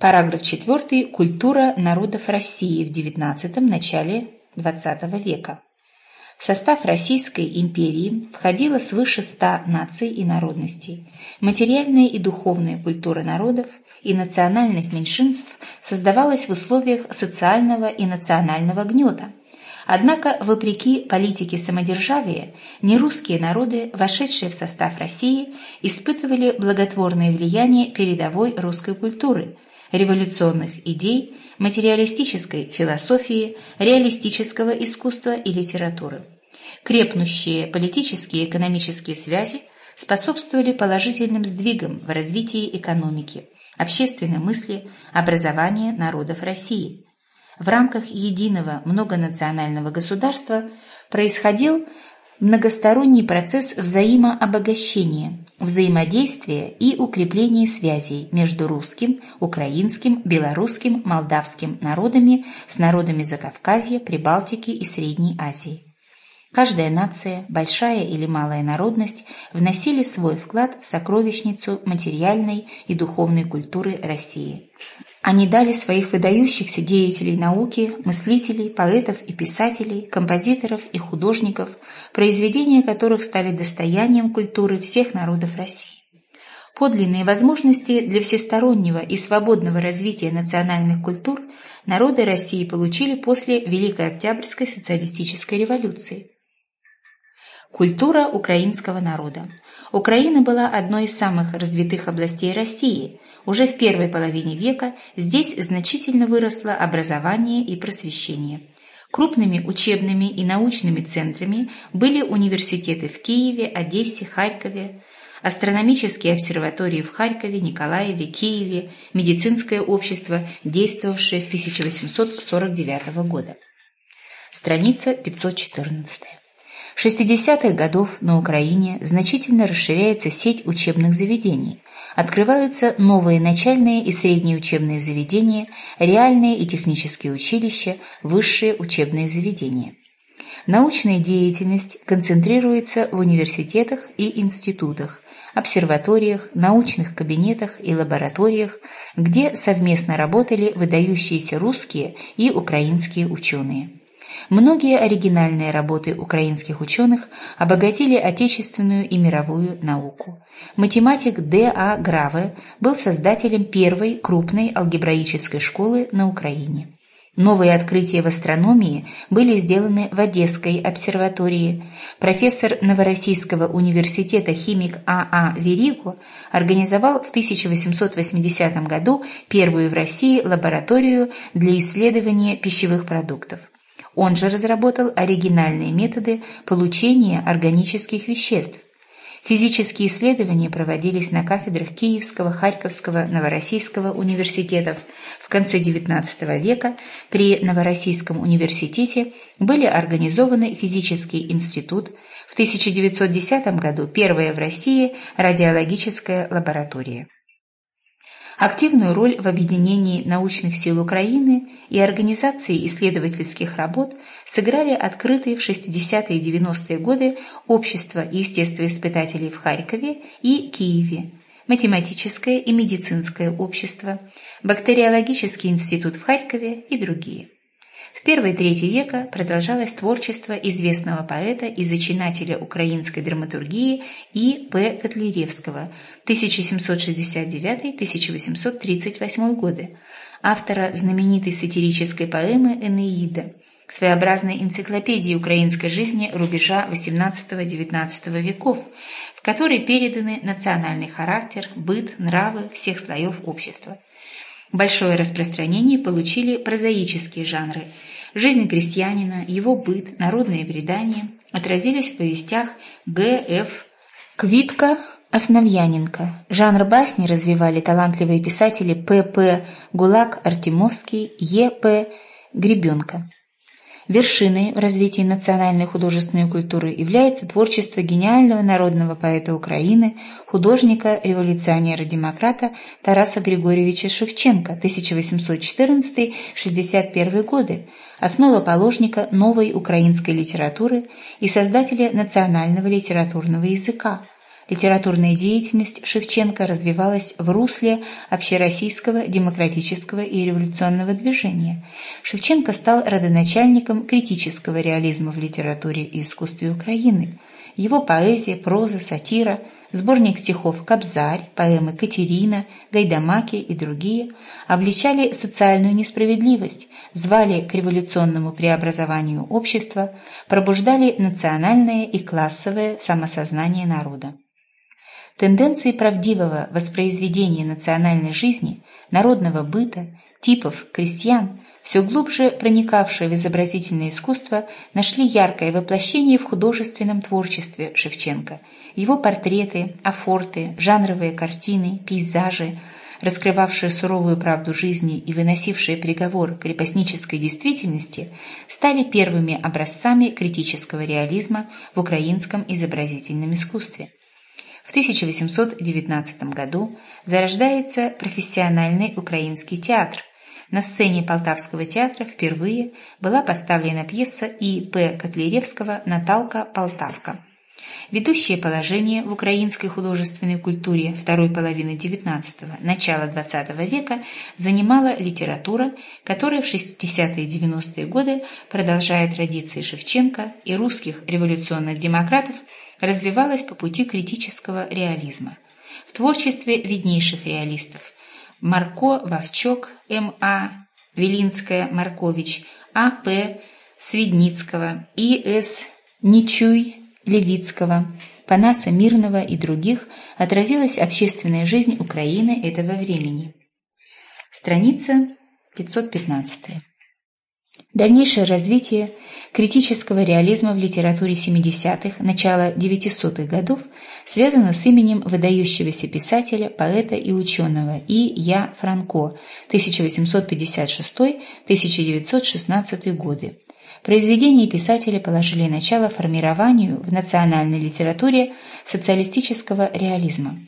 Параграф 4. Культура народов России в XIX – начале XX века. В состав Российской империи входило свыше ста наций и народностей. Материальная и духовная культура народов и национальных меньшинств создавалась в условиях социального и национального гнета. Однако, вопреки политике самодержавия, нерусские народы, вошедшие в состав России, испытывали благотворное влияние передовой русской культуры – революционных идей, материалистической философии, реалистического искусства и литературы. Крепнущие политические и экономические связи способствовали положительным сдвигам в развитии экономики, общественной мысли, образования народов России. В рамках единого многонационального государства происходил многосторонний процесс взаимообогащения, взаимодействия и укрепления связей между русским, украинским, белорусским, молдавским народами с народами Закавказья, Прибалтики и Средней Азии. Каждая нация, большая или малая народность, вносили свой вклад в сокровищницу материальной и духовной культуры России. Они дали своих выдающихся деятелей науки, мыслителей, поэтов и писателей, композиторов и художников, произведения которых стали достоянием культуры всех народов России. Подлинные возможности для всестороннего и свободного развития национальных культур народы России получили после Великой Октябрьской социалистической революции. Культура украинского народа. Украина была одной из самых развитых областей России. Уже в первой половине века здесь значительно выросло образование и просвещение. Крупными учебными и научными центрами были университеты в Киеве, Одессе, Харькове, астрономические обсерватории в Харькове, Николаеве, Киеве, медицинское общество, действовавшее с 1849 года. Страница 514. В 60-х годов на Украине значительно расширяется сеть учебных заведений. Открываются новые начальные и средние учебные заведения, реальные и технические училища, высшие учебные заведения. Научная деятельность концентрируется в университетах и институтах, обсерваториях, научных кабинетах и лабораториях, где совместно работали выдающиеся русские и украинские ученые. Многие оригинальные работы украинских ученых обогатили отечественную и мировую науку. Математик Д. А. Граве был создателем первой крупной алгебраической школы на Украине. Новые открытия в астрономии были сделаны в Одесской обсерватории. Профессор Новороссийского университета химик А.А. А Вериго организовал в 1880 году первую в России лабораторию для исследования пищевых продуктов. Он же разработал оригинальные методы получения органических веществ. Физические исследования проводились на кафедрах Киевского, Харьковского, Новороссийского университетов. В конце XIX века при Новороссийском университете были организованы физический институт, в 1910 году первая в России радиологическая лаборатория. Активную роль в объединении научных сил Украины и организации исследовательских работ сыграли открытые в 60-е и 90-е годы общества естествоиспытателей в Харькове и Киеве, математическое и медицинское общество, бактериологический институт в Харькове и другие. В первой трети века продолжалось творчество известного поэта и зачинателя украинской драматургии И. П. Котляревского 1769-1838 годы, автора знаменитой сатирической поэмы «Энеида», своеобразной энциклопедии украинской жизни рубежа XVIII-XIX веков, в которой переданы национальный характер, быт, нравы всех слоев общества. Большое распространение получили прозаические жанры – Жизнь крестьянина, его быт, народные предания отразились в повестях Г. Ф. Квитка Основьяненко. Жанр басни развивали талантливые писатели П. П. Гулак Артемовский, Е. П. Гребенко. Вершиной в развитии национальной художественной культуры является творчество гениального народного поэта Украины, художника-революционера-демократа Тараса Григорьевича Шевченко 1814-61 годы, основоположника новой украинской литературы и создателя национального литературного языка, Литературная деятельность Шевченко развивалась в русле общероссийского демократического и революционного движения. Шевченко стал родоначальником критического реализма в литературе и искусстве Украины. Его поэзия, проза, сатира, сборник стихов «Кобзарь», поэмы «Катерина», «Гайдамаки» и другие обличали социальную несправедливость, звали к революционному преобразованию общества, пробуждали национальное и классовое самосознание народа. Тенденции правдивого воспроизведения национальной жизни, народного быта, типов крестьян, все глубже проникавшие в изобразительное искусство, нашли яркое воплощение в художественном творчестве Шевченко. Его портреты, афорты, жанровые картины, пейзажи, раскрывавшие суровую правду жизни и выносившие приговор крепостнической действительности, стали первыми образцами критического реализма в украинском изобразительном искусстве. В 1819 году зарождается профессиональный украинский театр. На сцене Полтавского театра впервые была поставлена пьеса И. П. Котляревского «Наталка Полтавка». Ведущее положение в украинской художественной культуре второй половины XIX – начала XX века занимала литература, которая в 60-е и 90-е годы, продолжая традиции Шевченко и русских революционных демократов, развивалась по пути критического реализма. В творчестве виднейших реалистов Марко Вовчок, М.А., Велинская, Маркович, А.П. Свидницкого, И.С. Ничуй, Левицкого, Панаса Мирного и других отразилась общественная жизнь Украины этого времени. Страница 515. Дальнейшее развитие критического реализма в литературе 70-х, начала 900-х годов связано с именем выдающегося писателя, поэта и ученого И. Я. Франко 1856-1916 годы. Произведения писателя положили начало формированию в национальной литературе социалистического реализма.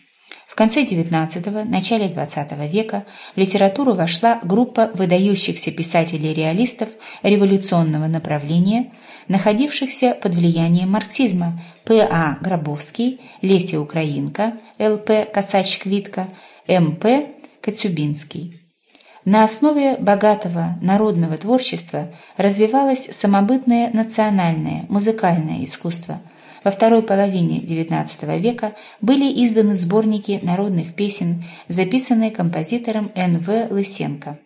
В конце XIX – начале XX века в литературу вошла группа выдающихся писателей-реалистов революционного направления, находившихся под влиянием марксизма П.А. Грабовский, Леся Украинка, Л.П. Косач-Квитка, М.П. Коцюбинский. На основе богатого народного творчества развивалось самобытное национальное музыкальное искусство – во второй половине XIX века были изданы сборники народных песен, записанные композитором Н.В. Лысенко.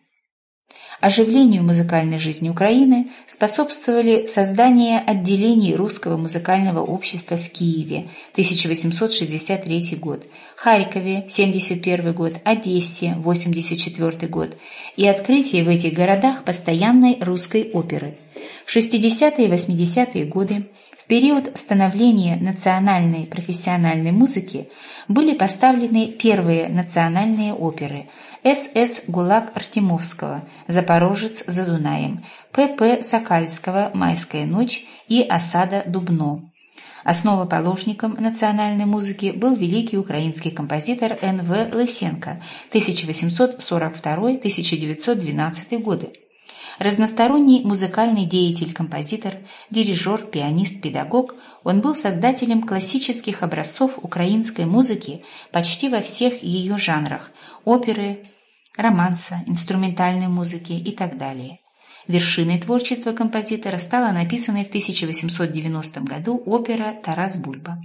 Оживлению музыкальной жизни Украины способствовали создание отделений Русского музыкального общества в Киеве 1863 год, Харькове 71 год, Одессе 84 год и открытие в этих городах постоянной русской оперы. В 60-е и 80-е годы период становления национальной профессиональной музыки были поставлены первые национальные оперы С.С. Гулак Артемовского «Запорожец за Дунаем», П.П. Сокальского «Майская ночь» и «Осада Дубно». Основоположником национальной музыки был великий украинский композитор Н.В. Лысенко 1842-1912 годы. Разносторонний музыкальный деятель, композитор, дирижер, пианист, педагог, он был создателем классических образцов украинской музыки почти во всех ее жанрах – оперы, романса, инструментальной музыки и так далее. Вершиной творчества композитора стала написанная в 1890 году опера «Тарас Бульба».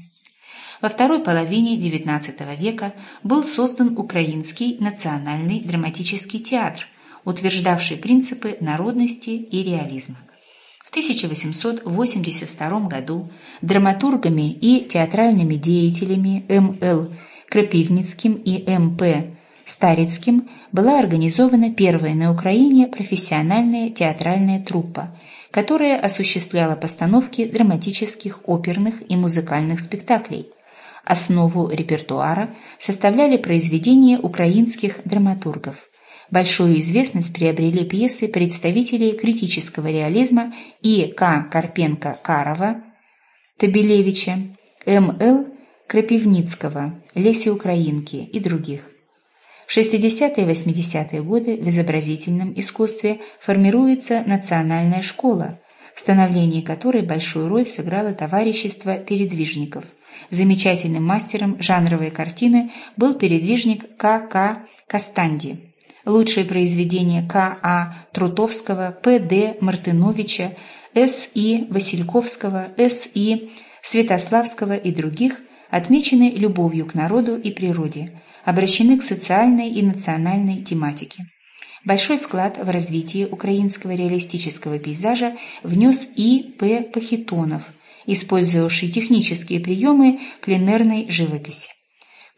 Во второй половине XIX века был создан Украинский национальный драматический театр – утверждавший принципы народности и реализма. В 1882 году драматургами и театральными деятелями М.Л. Крапивницким и М.П. Старицким была организована первая на Украине профессиональная театральная труппа, которая осуществляла постановки драматических, оперных и музыкальных спектаклей. Основу репертуара составляли произведения украинских драматургов. Большую известность приобрели пьесы представителей критического реализма И. К. Карпенко-Карова, Табелевича, М.Л. Крапивницкого, Леси Украинки и других. В 60-е и 80-е годы в изобразительном искусстве формируется национальная школа, в становлении которой большую роль сыграло товарищество передвижников – Замечательным мастером жанровой картины был передвижник К.К. Кастанди. Лучшие произведения К.А. Трутовского, П.Д. Мартыновича, С.И. Васильковского, С.И. Святославского и других отмечены любовью к народу и природе, обращены к социальной и национальной тематике. Большой вклад в развитие украинского реалистического пейзажа внес И. П. Пахитонов, использовавший технические приемы пленерной живописи.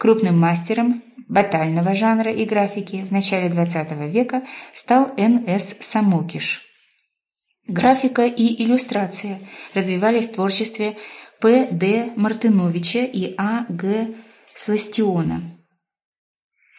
Крупным мастером батального жанра и графики в начале XX века стал Н.С. Самокиш. Графика и иллюстрация развивались в творчестве П. Д. Мартыновича и А. Г. Сластиона.